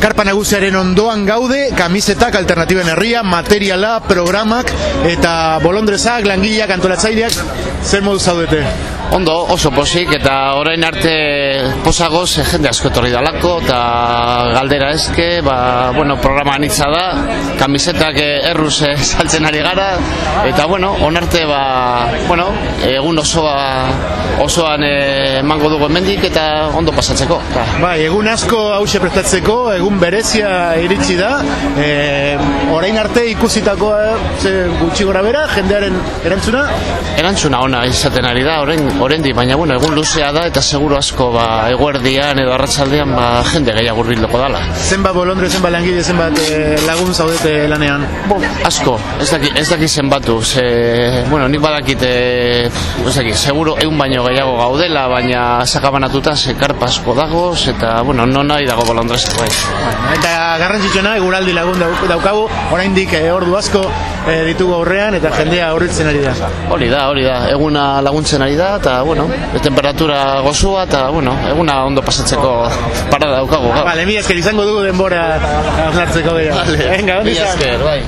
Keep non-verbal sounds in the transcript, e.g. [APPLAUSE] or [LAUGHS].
karpa nagusiaren ondoan gaude, kamisetak, alternatiben herria, materiala, programak, eta bolondrezak, langileak, antolatzaileak, zer modu zaudete? Ondo, oso posik, eta orain arte posagoz eh, jende asko etorri dalako, eta galdera eske, ba, bueno, programa anitza da, kamisetak eh, erruz eh, [LAUGHS] saltzen ari gara, eta bueno, onarte, ba, bueno, egun osoa, osoan eh, emango dugu hemendik eta ondo pasatzeko. Ba. Bai, egun asko hause prestatzeko, egun berezia iritsi da, e, orain arte ikusitako ze gutxi gora bera, jendearen erantzuna, Erantzuna ona izaten ari da, orain, oraindik, baina bueno, egun luzea da, eta seguru asko, ba, eguerdian edo arratsaldean ba, jende gehiago hurbilduko dala. zenbat bolondre, zenbat langile, zenbat e, lagun zaudete lanean. Bo, asko, ez daki, ez daki zenbatu, ze, bueno, nik badakit, e, ez daki, seguro egun baino gehiago gaudela, baina sakabanatuta ze karpa asko dagoz, eta, bueno, non nahi dago bolondrezko, bai. Eta garrantzitsuena, eguraldi lagun dauk- daukagu, oraindik e, ordu asko e, ditugu aurrean, eta jendea horretzen ari da. Hori da, hori da, eguna laguntzen ari da, eta, bueno, temperatura gozua, eta, bueno, eguna ondo pasatzeko parada daukagu, gaur. Vale, mi esker izango dugu denbora hausnartzeko gehiago. Vale, Venga, izan. esker, bai.